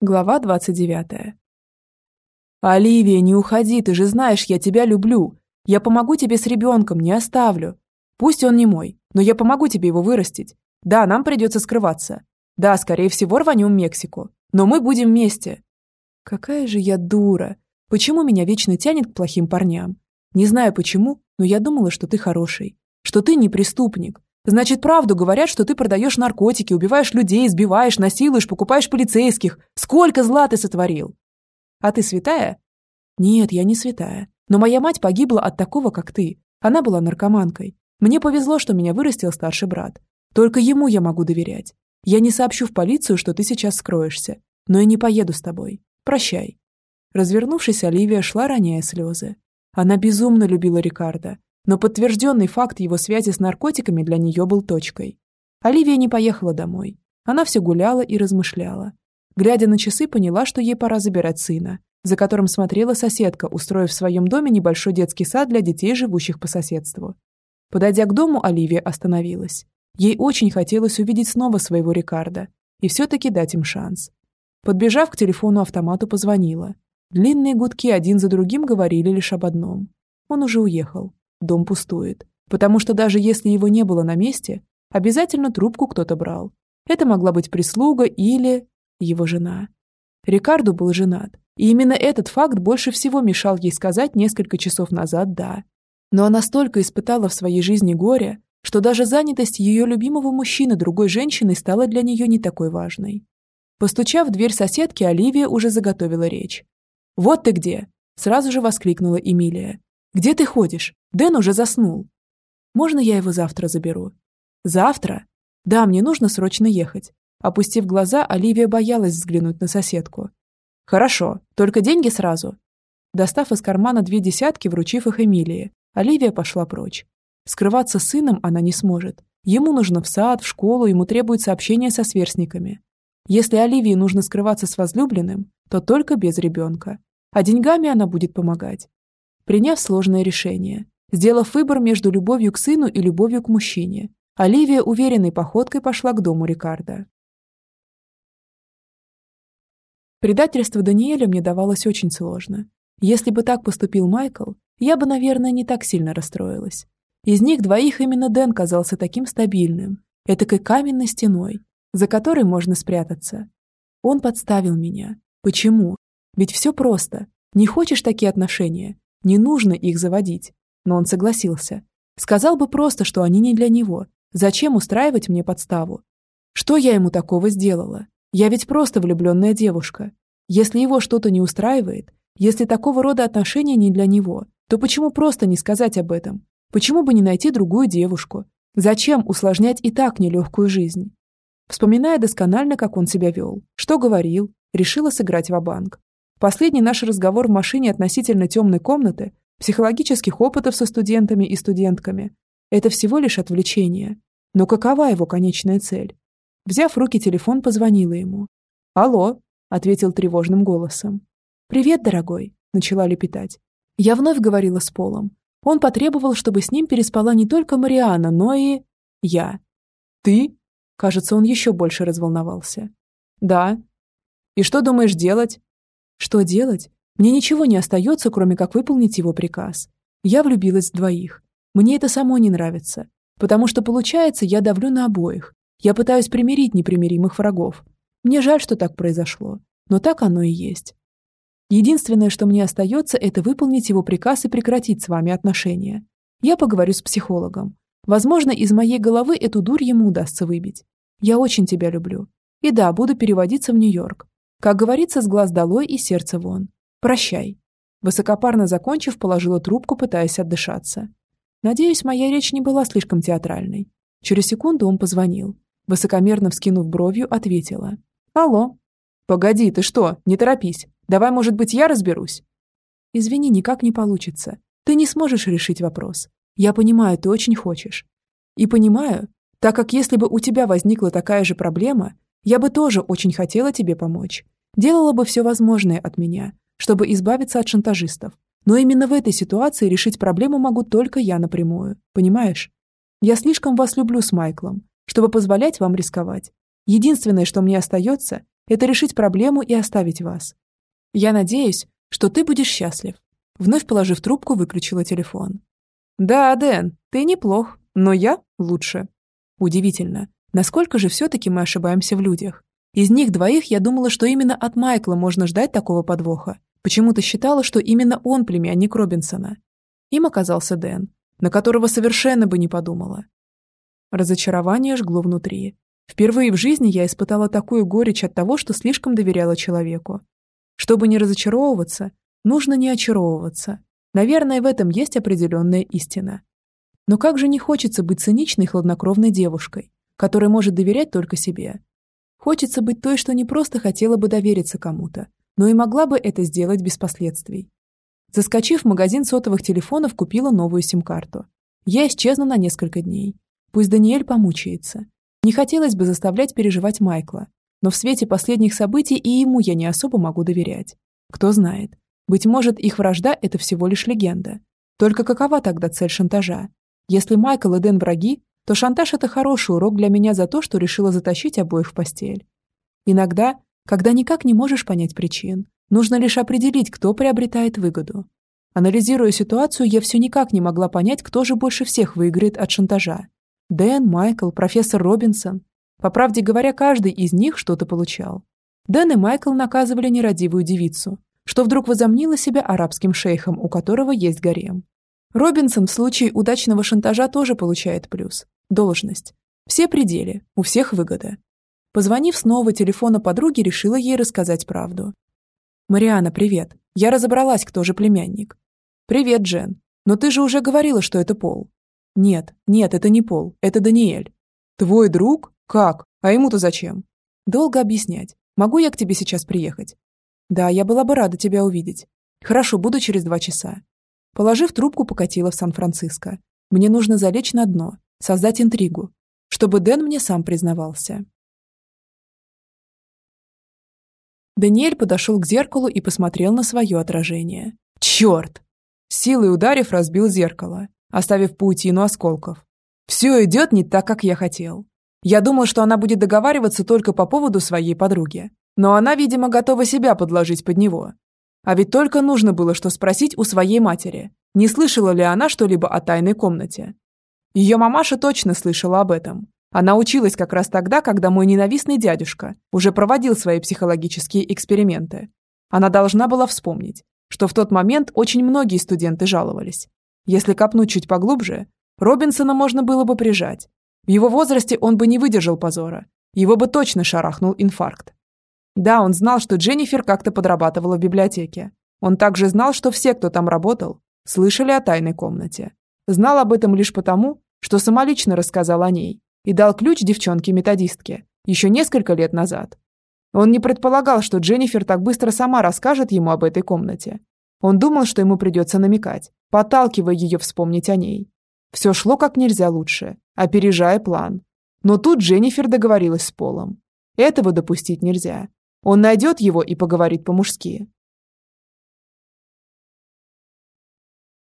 Глава 29. «Оливия, не уходи, ты же знаешь, я тебя люблю. Я помогу тебе с ребенком, не оставлю. Пусть он не мой, но я помогу тебе его вырастить. Да, нам придется скрываться. Да, скорее всего, рванем Мексику. Но мы будем вместе». Какая же я дура. Почему меня вечно тянет к плохим парням? Не знаю почему, но я думала, что ты хороший. Что ты не преступник. Значит, правду говорят, что ты продаешь наркотики, убиваешь людей, избиваешь, насилуешь, покупаешь полицейских. Сколько зла ты сотворил? А ты святая? Нет, я не святая. Но моя мать погибла от такого, как ты. Она была наркоманкой. Мне повезло, что меня вырастил старший брат. Только ему я могу доверять. Я не сообщу в полицию, что ты сейчас скроешься. Но и не поеду с тобой. Прощай. Развернувшись, Оливия шла, роняя слезы. Она безумно любила Рикардо, но подтвержденный факт его связи с наркотиками для нее был точкой. Оливия не поехала домой. Она все гуляла и размышляла. Глядя на часы, поняла, что ей пора забирать сына, за которым смотрела соседка, устроив в своем доме небольшой детский сад для детей, живущих по соседству. Подойдя к дому, Оливия остановилась. Ей очень хотелось увидеть снова своего Рикардо и все-таки дать им шанс. Подбежав к телефону-автомату, позвонила. Длинные гудки один за другим говорили лишь об одном. Он уже уехал. Дом пустует. Потому что даже если его не было на месте, обязательно трубку кто-то брал. Это могла быть прислуга или его жена. Рикардо был женат, и именно этот факт больше всего мешал ей сказать несколько часов назад «да». Но она столько испытала в своей жизни горя, что даже занятость ее любимого мужчины другой женщиной стала для нее не такой важной. Постучав в дверь соседки, Оливия уже заготовила речь. «Вот ты где!» – сразу же воскликнула Эмилия. «Где ты ходишь? Дэн уже заснул». «Можно я его завтра заберу?» «Завтра?» «Да, мне нужно срочно ехать». Опустив глаза, Оливия боялась взглянуть на соседку. «Хорошо, только деньги сразу». Достав из кармана две десятки, вручив их Эмилии, Оливия пошла прочь. Скрываться с сыном она не сможет. Ему нужно в сад, в школу, ему требуется общение со сверстниками. Если Оливии нужно скрываться с возлюбленным, то только без ребенка. А деньгами она будет помогать. Приняв сложное решение, сделав выбор между любовью к сыну и любовью к мужчине, Оливия уверенной походкой пошла к дому Рикардо. Предательство Даниэля мне давалось очень сложно. Если бы так поступил Майкл, я бы, наверное, не так сильно расстроилась. Из них двоих именно Дэн казался таким стабильным, этакой каменной стеной, за которой можно спрятаться. Он подставил меня. Почему? Ведь все просто. Не хочешь такие отношения? Не нужно их заводить. Но он согласился. Сказал бы просто, что они не для него. Зачем устраивать мне подставу? Что я ему такого сделала? Я ведь просто влюбленная девушка. Если его что-то не устраивает, если такого рода отношения не для него, то почему просто не сказать об этом? Почему бы не найти другую девушку? Зачем усложнять и так нелегкую жизнь? Вспоминая досконально, как он себя вел, что говорил, решила сыграть в банк Последний наш разговор в машине относительно темной комнаты, психологических опытов со студентами и студентками – это всего лишь отвлечение. Но какова его конечная цель? Взяв в руки телефон, позвонила ему. «Алло», – ответил тревожным голосом. «Привет, дорогой», – начала лепетать. Я вновь говорила с Полом. Он потребовал, чтобы с ним переспала не только Мариана, но и... я. «Ты?» Кажется, он еще больше разволновался. «Да». «И что думаешь делать?» «Что делать? Мне ничего не остается, кроме как выполнить его приказ. Я влюбилась в двоих. Мне это само не нравится. Потому что, получается, я давлю на обоих. Я пытаюсь примирить непримиримых врагов. Мне жаль, что так произошло. Но так оно и есть. Единственное, что мне остается, это выполнить его приказ и прекратить с вами отношения. Я поговорю с психологом. Возможно, из моей головы эту дурь ему удастся выбить. Я очень тебя люблю. И да, буду переводиться в Нью-Йорк. Как говорится, с глаз долой и сердце вон. Прощай. Высокопарно закончив, положила трубку, пытаясь отдышаться. Надеюсь, моя речь не была слишком театральной. Через секунду он позвонил. Высокомерно вскинув бровью, ответила. «Алло». «Погоди, ты что? Не торопись. Давай, может быть, я разберусь?» «Извини, никак не получится. Ты не сможешь решить вопрос. Я понимаю, ты очень хочешь. И понимаю, так как если бы у тебя возникла такая же проблема, я бы тоже очень хотела тебе помочь. Делала бы все возможное от меня, чтобы избавиться от шантажистов. Но именно в этой ситуации решить проблему могу только я напрямую. Понимаешь? Я слишком вас люблю с Майклом, чтобы позволять вам рисковать. Единственное, что мне остается, это решить проблему и оставить вас. Я надеюсь, что ты будешь счастлив. Вновь положив трубку, выключила телефон. Да, Дэн, ты неплох, но я лучше. Удивительно, насколько же все-таки мы ошибаемся в людях. Из них двоих я думала, что именно от Майкла можно ждать такого подвоха. Почему-то считала, что именно он племянник Робинсона. Им оказался Дэн, на которого совершенно бы не подумала. Разочарование жгло внутри. Впервые в жизни я испытала такую горечь от того, что слишком доверяла человеку. Чтобы не разочаровываться, нужно не очаровываться. Наверное, в этом есть определенная истина. Но как же не хочется быть циничной хладнокровной девушкой, которая может доверять только себе. Хочется быть той, что не просто хотела бы довериться кому-то, но и могла бы это сделать без последствий. Заскочив в магазин сотовых телефонов, купила новую сим-карту. Я исчезну на несколько дней. Пусть Даниэль помучается. Не хотелось бы заставлять переживать Майкла, но в свете последних событий и ему я не особо могу доверять. Кто знает, быть может, их вражда – это всего лишь легенда. Только какова тогда цель шантажа? Если Майкл и Дэн враги, то шантаж – это хороший урок для меня за то, что решила затащить обоих в постель. Иногда, когда никак не можешь понять причин, нужно лишь определить, кто приобретает выгоду. Анализируя ситуацию, я все никак не могла понять, кто же больше всех выиграет от шантажа. Дэн, Майкл, профессор Робинсон. По правде говоря, каждый из них что-то получал. Дэн и Майкл наказывали нерадивую девицу, что вдруг возомнила себя арабским шейхом, у которого есть гарем. Робинсон в случае удачного шантажа тоже получает плюс – должность. Все пределы, у всех выгода. Позвонив снова телефона подруги, решила ей рассказать правду. «Мариана, привет. Я разобралась, кто же племянник». «Привет, Джен. Но ты же уже говорила, что это Пол». «Нет, нет, это не Пол, это Даниэль». «Твой друг? Как? А ему-то зачем?» «Долго объяснять. Могу я к тебе сейчас приехать?» Да, я была бы рада тебя увидеть. Хорошо, буду через два часа. Положив трубку, покатила в Сан-Франциско. Мне нужно залечь на дно, создать интригу, чтобы Дэн мне сам признавался. Даниэль подошел к зеркалу и посмотрел на свое отражение. Черт! Силой ударив, разбил зеркало, оставив паутину осколков. Все идет не так, как я хотел. Я думал, что она будет договариваться только по поводу своей подруги. Но она, видимо, готова себя подложить под него. А ведь только нужно было что спросить у своей матери, не слышала ли она что-либо о тайной комнате. Ее мамаша точно слышала об этом. Она училась как раз тогда, когда мой ненавистный дядюшка уже проводил свои психологические эксперименты. Она должна была вспомнить, что в тот момент очень многие студенты жаловались. Если копнуть чуть поглубже, Робинсона можно было бы прижать. В его возрасте он бы не выдержал позора. Его бы точно шарахнул инфаркт. Да, он знал, что Дженнифер как-то подрабатывала в библиотеке. Он также знал, что все, кто там работал, слышали о тайной комнате. Знал об этом лишь потому, что самолично рассказал о ней и дал ключ девчонке-методистке еще несколько лет назад. Он не предполагал, что Дженнифер так быстро сама расскажет ему об этой комнате. Он думал, что ему придется намекать, подталкивая ее вспомнить о ней. Все шло как нельзя лучше, опережая план. Но тут Дженнифер договорилась с Полом. Этого допустить нельзя. Он найдет его и поговорит по-мужски.